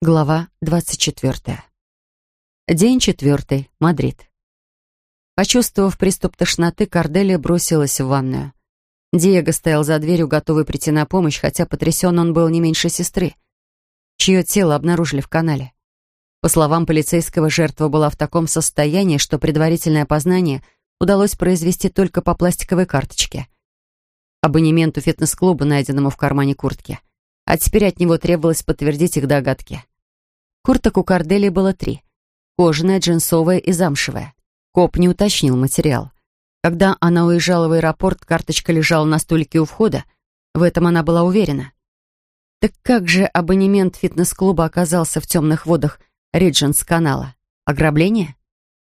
Глава 24. День четвертый. Мадрид. Почувствовав приступ тошноты, Корделия бросилась в ванную. Диего стоял за дверью, готовый прийти на помощь, хотя потрясен он был не меньше сестры, чье тело обнаружили в канале. По словам полицейского, жертва была в таком состоянии, что предварительное опознание удалось произвести только по пластиковой карточке. Абонементу фитнес-клуба, найденному в кармане куртки. А теперь от него требовалось подтвердить их догадки. Курток у Кордели было три. Кожаная, джинсовая и замшевая. Коп не уточнил материал. Когда она уезжала в аэропорт, карточка лежала на столике у входа. В этом она была уверена. Так как же абонемент фитнес-клуба оказался в темных водах Ридженс-канала? Ограбление?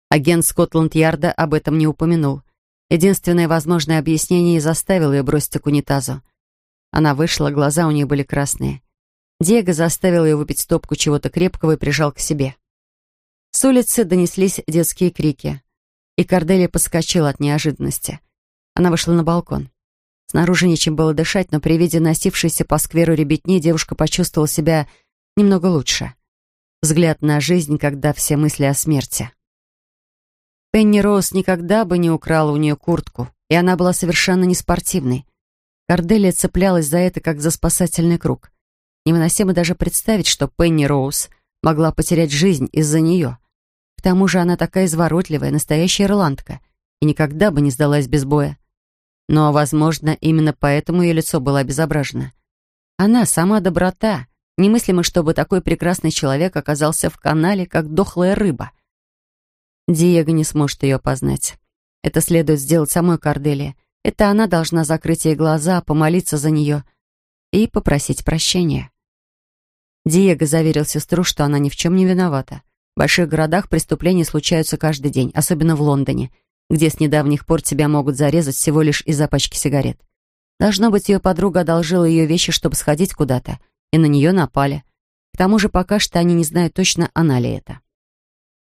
Агент Скотланд-Ярда об этом не упомянул. Единственное возможное объяснение и заставило ее броситься к унитазу. Она вышла, глаза у нее были красные. Диего заставил ее выпить стопку чего-то крепкого и прижал к себе. С улицы донеслись детские крики, и Корделия подскочила от неожиданности. Она вышла на балкон. Снаружи нечем было дышать, но при виде носившейся по скверу ребятни девушка почувствовала себя немного лучше. Взгляд на жизнь, когда все мысли о смерти. Пенни Роуз никогда бы не украла у нее куртку, и она была совершенно неспортивной. Корделия цеплялась за это, как за спасательный круг. Невыносимо даже представить, что Пенни Роуз могла потерять жизнь из-за нее. К тому же она такая изворотливая, настоящая ирландка, и никогда бы не сдалась без боя. Но, возможно, именно поэтому ее лицо было обезображено. Она сама доброта. Немыслимо, чтобы такой прекрасный человек оказался в канале, как дохлая рыба. Диего не сможет ее опознать. Это следует сделать самой Корделии. Это она должна закрыть ей глаза, помолиться за нее и попросить прощения. Диего заверил сестру, что она ни в чем не виновата. В больших городах преступления случаются каждый день, особенно в Лондоне, где с недавних пор тебя могут зарезать всего лишь из-за пачки сигарет. Должно быть, ее подруга одолжила ее вещи, чтобы сходить куда-то, и на нее напали. К тому же пока что они не знают точно, она ли это.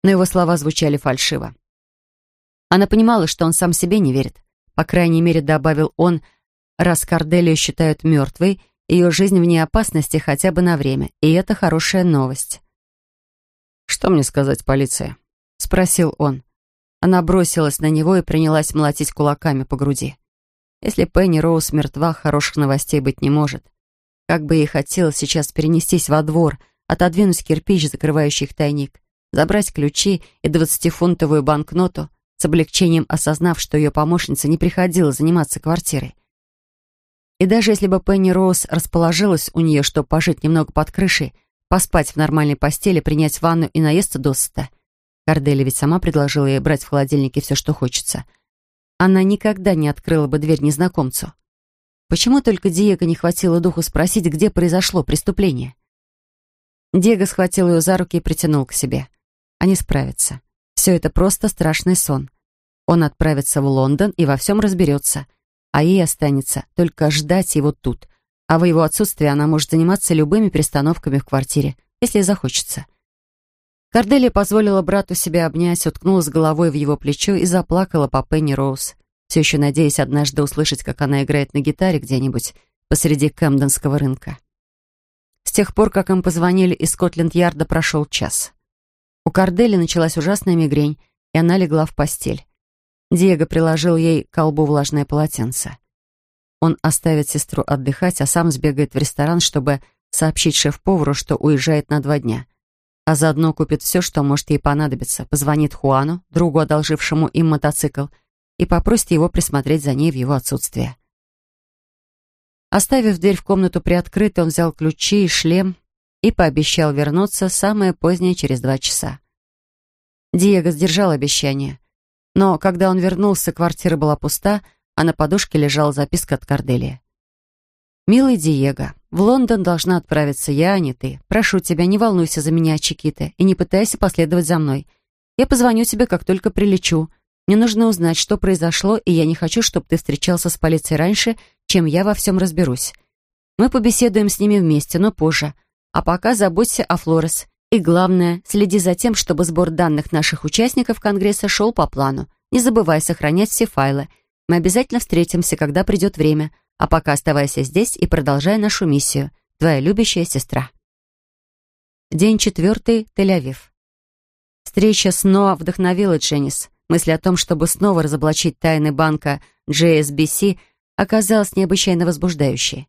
Но его слова звучали фальшиво. Она понимала, что он сам себе не верит. По крайней мере, добавил он, раз Корделию считают мертвой, ее жизнь вне опасности хотя бы на время, и это хорошая новость. «Что мне сказать полиции?» — спросил он. Она бросилась на него и принялась молотить кулаками по груди. Если Пенни Роуз мертва, хороших новостей быть не может. Как бы ей хотелось сейчас перенестись во двор, отодвинуть кирпич, закрывающий их тайник, забрать ключи и двадцатифунтовую банкноту, с облегчением осознав, что ее помощница не приходила заниматься квартирой. И даже если бы Пенни Роуз расположилась у нее, чтобы пожить немного под крышей, поспать в нормальной постели, принять ванну и наесться досыта, Кардели ведь сама предложила ей брать в холодильнике все, что хочется, она никогда не открыла бы дверь незнакомцу. Почему только Диего не хватило духу спросить, где произошло преступление? Диего схватил ее за руки и притянул к себе. Они справятся. Все это просто страшный сон. Он отправится в Лондон и во всем разберется — а ей останется только ждать его тут. А в его отсутствии она может заниматься любыми перестановками в квартире, если захочется. Корделия позволила брату себя обнять, уткнулась головой в его плечо и заплакала по Пенни Роуз, все еще надеясь однажды услышать, как она играет на гитаре где-нибудь посреди Кэмденского рынка. С тех пор, как им позвонили из Скотленд-Ярда, прошел час. У Кордели началась ужасная мигрень, и она легла в постель. Диего приложил ей к колбу влажное полотенце. Он оставит сестру отдыхать, а сам сбегает в ресторан, чтобы сообщить шеф-повару, что уезжает на два дня. А заодно купит все, что может ей понадобиться. Позвонит Хуану, другу, одолжившему им мотоцикл, и попросит его присмотреть за ней в его отсутствие. Оставив дверь в комнату приоткрытой, он взял ключи и шлем и пообещал вернуться самое позднее через два часа. Диего сдержал обещание. Но когда он вернулся, квартира была пуста, а на подушке лежала записка от Корделии. «Милый Диего, в Лондон должна отправиться я, а не ты. Прошу тебя, не волнуйся за меня, Чикита, и не пытайся последовать за мной. Я позвоню тебе, как только прилечу. Мне нужно узнать, что произошло, и я не хочу, чтобы ты встречался с полицией раньше, чем я во всем разберусь. Мы побеседуем с ними вместе, но позже. А пока заботься о Флорес. И главное, следи за тем, чтобы сбор данных наших участников Конгресса шел по плану. Не забывай сохранять все файлы. Мы обязательно встретимся, когда придет время. А пока оставайся здесь и продолжай нашу миссию. Твоя любящая сестра. День четвертый, Тель-Авив. Встреча с Ноа вдохновила Дженнис. Мысль о том, чтобы снова разоблачить тайны банка JSBC, оказалась необычайно возбуждающей.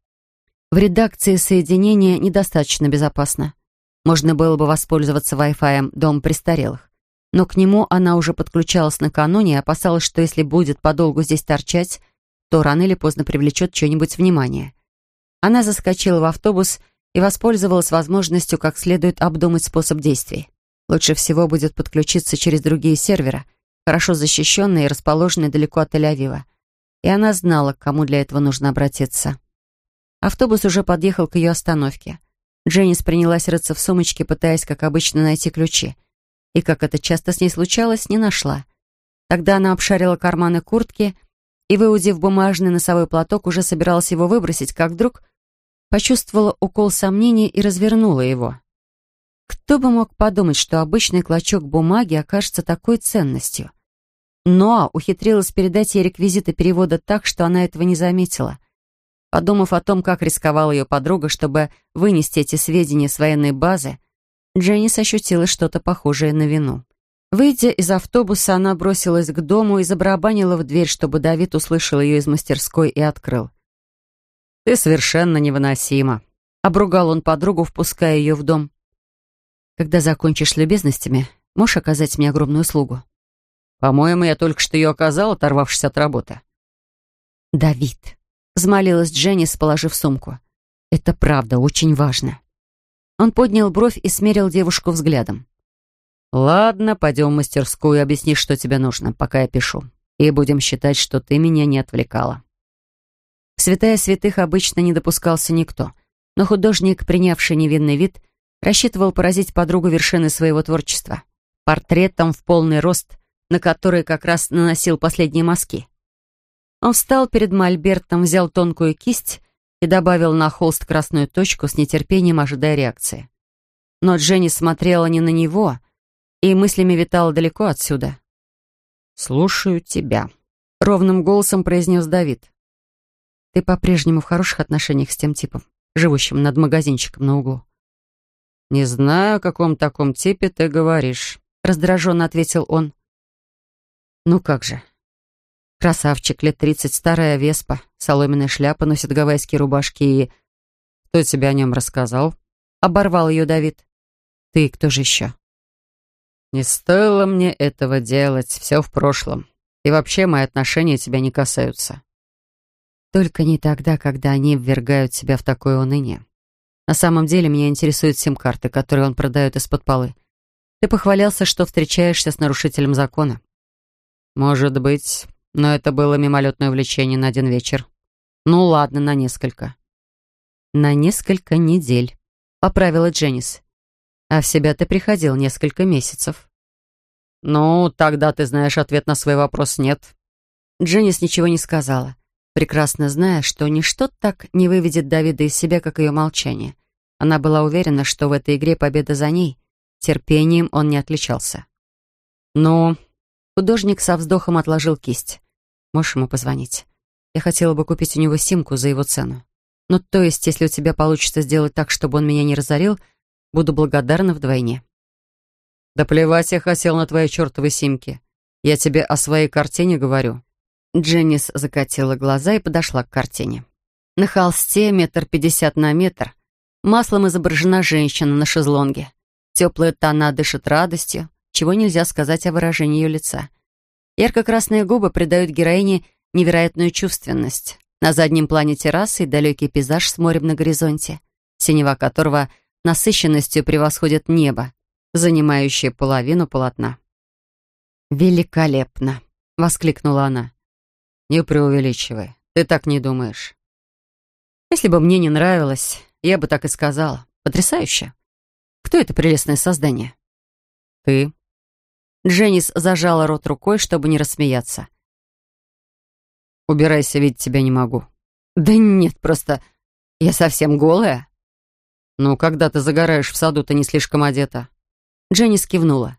В редакции соединения недостаточно безопасно. Можно было бы воспользоваться Wi-Fi дом престарелых. Но к нему она уже подключалась накануне и опасалась, что если будет подолгу здесь торчать, то рано или поздно привлечет что-нибудь внимание. Она заскочила в автобус и воспользовалась возможностью как следует обдумать способ действий. Лучше всего будет подключиться через другие сервера, хорошо защищенные и расположенные далеко от Тель-Авива. И она знала, к кому для этого нужно обратиться. Автобус уже подъехал к ее остановке. Дженнис принялась рыться в сумочке, пытаясь, как обычно, найти ключи. И, как это часто с ней случалось, не нашла. Тогда она обшарила карманы куртки и, выудив бумажный носовой платок, уже собиралась его выбросить, как вдруг почувствовала укол сомнения и развернула его. Кто бы мог подумать, что обычный клочок бумаги окажется такой ценностью? Но ухитрилась передать ей реквизиты перевода так, что она этого не заметила. Подумав о том, как рисковала ее подруга, чтобы вынести эти сведения с военной базы, Дженнис ощутила что-то похожее на вину. Выйдя из автобуса, она бросилась к дому и забарабанила в дверь, чтобы Давид услышал ее из мастерской и открыл. «Ты совершенно невыносима», — обругал он подругу, впуская ее в дом. Когда закончишь любезностями, можешь оказать мне огромную услугу?» «По-моему, я только что ее оказал, оторвавшись от работы». «Давид», — взмолилась Дженни, положив сумку. «Это правда очень важно». Он поднял бровь и смерил девушку взглядом. «Ладно, пойдем в мастерскую объясни, что тебе нужно, пока я пишу. И будем считать, что ты меня не отвлекала». В святая святых обычно не допускался никто, но художник, принявший невинный вид, — рассчитывал поразить подругу вершины своего творчества. Портретом в полный рост, на который как раз наносил последние мазки. Он встал перед мольбертом, взял тонкую кисть и добавил на холст красную точку с нетерпением, ожидая реакции. Но Дженни смотрела не на него и мыслями витала далеко отсюда. «Слушаю тебя», — ровным голосом произнес Давид. «Ты по-прежнему в хороших отношениях с тем типом, живущим над магазинчиком на углу?» «Не знаю, о каком таком типе ты говоришь», — раздраженно ответил он. «Ну как же. Красавчик, лет тридцать, старая веспа, соломенная шляпа, носит гавайские рубашки и...» «Кто тебе о нем рассказал?» — оборвал ее Давид. «Ты кто же еще?» «Не стоило мне этого делать, все в прошлом. И вообще мои отношения тебя не касаются». «Только не тогда, когда они ввергают себя в такое уныние. На самом деле меня интересуют сим-карты, которые он продает из-под полы. Ты похвалялся, что встречаешься с нарушителем закона. Может быть, но это было мимолетное увлечение на один вечер. Ну ладно, на несколько. На несколько недель, поправила Дженнис. А в себя ты приходил несколько месяцев. Ну, тогда ты знаешь ответ на свой вопрос «нет». Дженнис ничего не сказала прекрасно зная, что ничто так не выведет Давида из себя, как ее молчание. Она была уверена, что в этой игре победа за ней. Терпением он не отличался. Но художник со вздохом отложил кисть. «Можешь ему позвонить? Я хотела бы купить у него симку за его цену. Ну, то есть, если у тебя получится сделать так, чтобы он меня не разорил, буду благодарна вдвойне». «Да плевать я хотел на твои чертовы симки. Я тебе о своей картине говорю. Дженнис закатила глаза и подошла к картине. На холсте метр пятьдесят на метр. Маслом изображена женщина на шезлонге. Теплые тона дышат радостью, чего нельзя сказать о выражении ее лица. Ярко-красные губы придают героине невероятную чувственность. На заднем плане террасы и далекий пейзаж с морем на горизонте, синева которого насыщенностью превосходит небо, занимающее половину полотна. «Великолепно!» — воскликнула она. Не преувеличивай. Ты так не думаешь. Если бы мне не нравилось, я бы так и сказала. Потрясающе. Кто это прелестное создание? Ты. Дженнис зажала рот рукой, чтобы не рассмеяться. Убирайся, видеть тебя не могу. Да нет, просто я совсем голая. Ну, когда ты загораешь в саду, ты не слишком одета. Дженнис кивнула.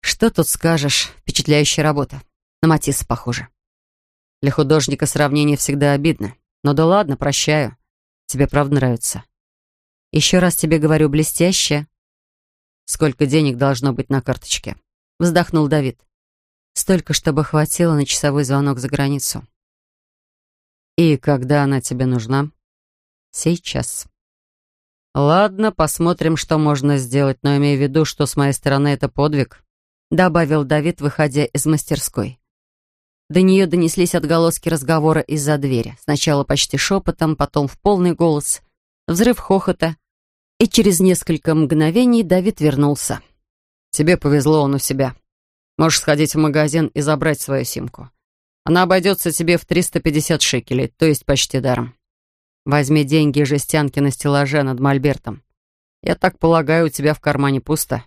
Что тут скажешь? Впечатляющая работа. На Матисса похоже. Для художника сравнение всегда обидно. Но да ладно, прощаю. Тебе правда нравится? Еще раз тебе говорю, блестяще, сколько денег должно быть на карточке?» Вздохнул Давид. «Столько, чтобы хватило на часовой звонок за границу». «И когда она тебе нужна?» «Сейчас». «Ладно, посмотрим, что можно сделать, но имею в виду, что с моей стороны это подвиг», добавил Давид, выходя из мастерской. До нее донеслись отголоски разговора из-за двери. Сначала почти шепотом, потом в полный голос. Взрыв хохота. И через несколько мгновений Давид вернулся. «Тебе повезло, он у себя. Можешь сходить в магазин и забрать свою симку. Она обойдется тебе в 350 шекелей, то есть почти даром. Возьми деньги и жестянки на стеллаже над мольбертом. Я так полагаю, у тебя в кармане пусто.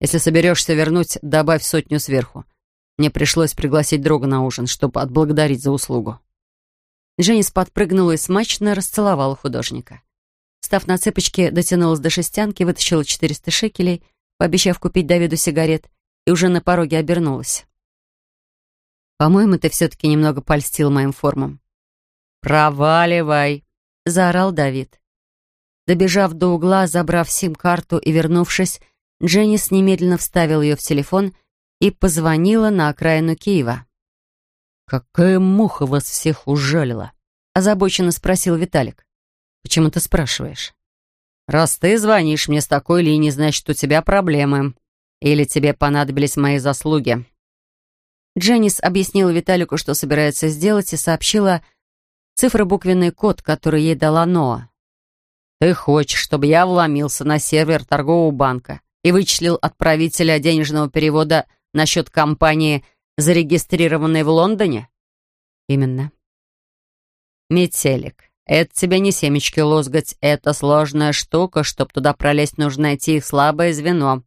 Если соберешься вернуть, добавь сотню сверху. Мне пришлось пригласить друга на ужин, чтобы отблагодарить за услугу». Женис подпрыгнула и смачно расцеловала художника. Став на цепочке, дотянулась до шестянки, вытащила 400 шекелей, пообещав купить Давиду сигарет, и уже на пороге обернулась. «По-моему, ты все-таки немного польстил моим формам». «Проваливай!» — заорал Давид. Добежав до угла, забрав сим-карту и вернувшись, Дженнис немедленно вставил ее в телефон и позвонила на окраину Киева. «Какая муха вас всех ужалила?» — озабоченно спросил Виталик. «Почему ты спрашиваешь?» «Раз ты звонишь мне с такой линии, значит, у тебя проблемы. Или тебе понадобились мои заслуги». Дженнис объяснила Виталику, что собирается сделать, и сообщила цифробуквенный код, который ей дала Ноа. «Ты хочешь, чтобы я вломился на сервер торгового банка и вычислил отправителя денежного перевода на счет компании, зарегистрированной в Лондоне?» «Именно». «Метелик, это тебе не семечки лозгать, это сложная штука, чтобы туда пролезть, нужно найти их слабое звено».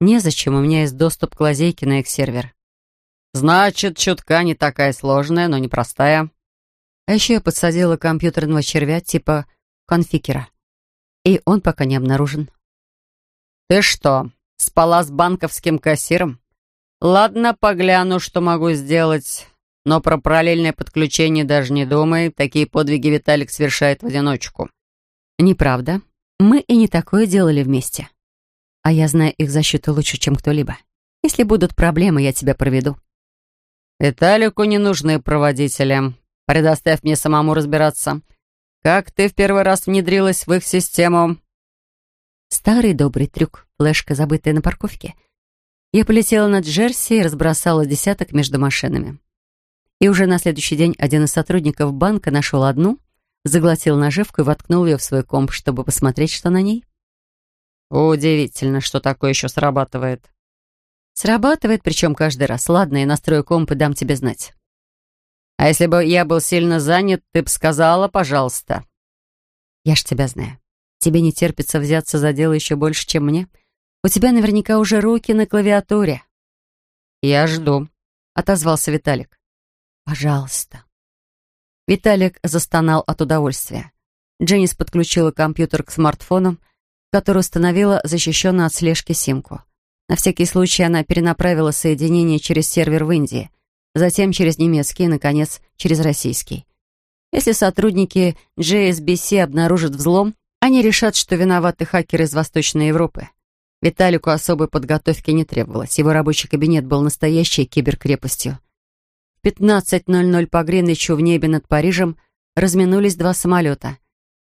«Незачем, у меня есть доступ к лазейке на их сервер». «Значит, чутка не такая сложная, но непростая». А еще я подсадила компьютерного червя типа конфикера. И он пока не обнаружен. «Ты что, спала с банковским кассиром? Ладно, погляну, что могу сделать. Но про параллельное подключение даже не думай. Такие подвиги Виталик совершает в одиночку». «Неправда. Мы и не такое делали вместе. А я знаю их защиту лучше, чем кто-либо. Если будут проблемы, я тебя проведу». «Виталику не нужны проводители. Предоставь мне самому разбираться. Как ты в первый раз внедрилась в их систему?» Старый добрый трюк, флешка, забытая на парковке. Я полетела над Джерси и разбросала десяток между машинами. И уже на следующий день один из сотрудников банка нашел одну, заглотил наживку и воткнул ее в свой комп, чтобы посмотреть, что на ней. «Удивительно, что такое еще срабатывает». «Срабатывает, причем каждый раз. Ладно, я настрою комп и дам тебе знать». А если бы я был сильно занят, ты бы сказала, пожалуйста. Я ж тебя знаю. Тебе не терпится взяться за дело еще больше, чем мне. У тебя наверняка уже руки на клавиатуре. Я жду, отозвался Виталик. Пожалуйста. Виталик застонал от удовольствия. Дженнис подключила компьютер к смартфону, который установила защищенную от слежки симку. На всякий случай она перенаправила соединение через сервер в Индии, затем через немецкий и, наконец, через российский. Если сотрудники JSBC обнаружат взлом, они решат, что виноваты хакеры из Восточной Европы. Виталику особой подготовки не требовалось. Его рабочий кабинет был настоящей киберкрепостью. В 15.00 по Гринвичу в небе над Парижем разминулись два самолета.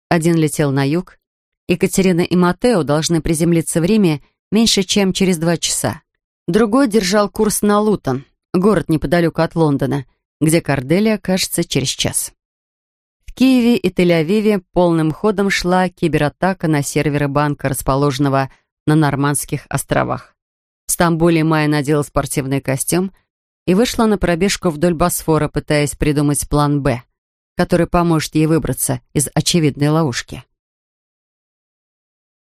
Один летел на юг. Екатерина и Матео должны приземлиться в Риме меньше, чем через два часа. Другой держал курс на Лутон, город неподалеку от Лондона, где Корделия окажется через час. В Киеве и Тель-Авиве полным ходом шла кибератака на серверы банка, расположенного на Нормандских островах. В Стамбуле Майя надела спортивный костюм и вышла на пробежку вдоль Босфора, пытаясь придумать план «Б», который поможет ей выбраться из очевидной ловушки.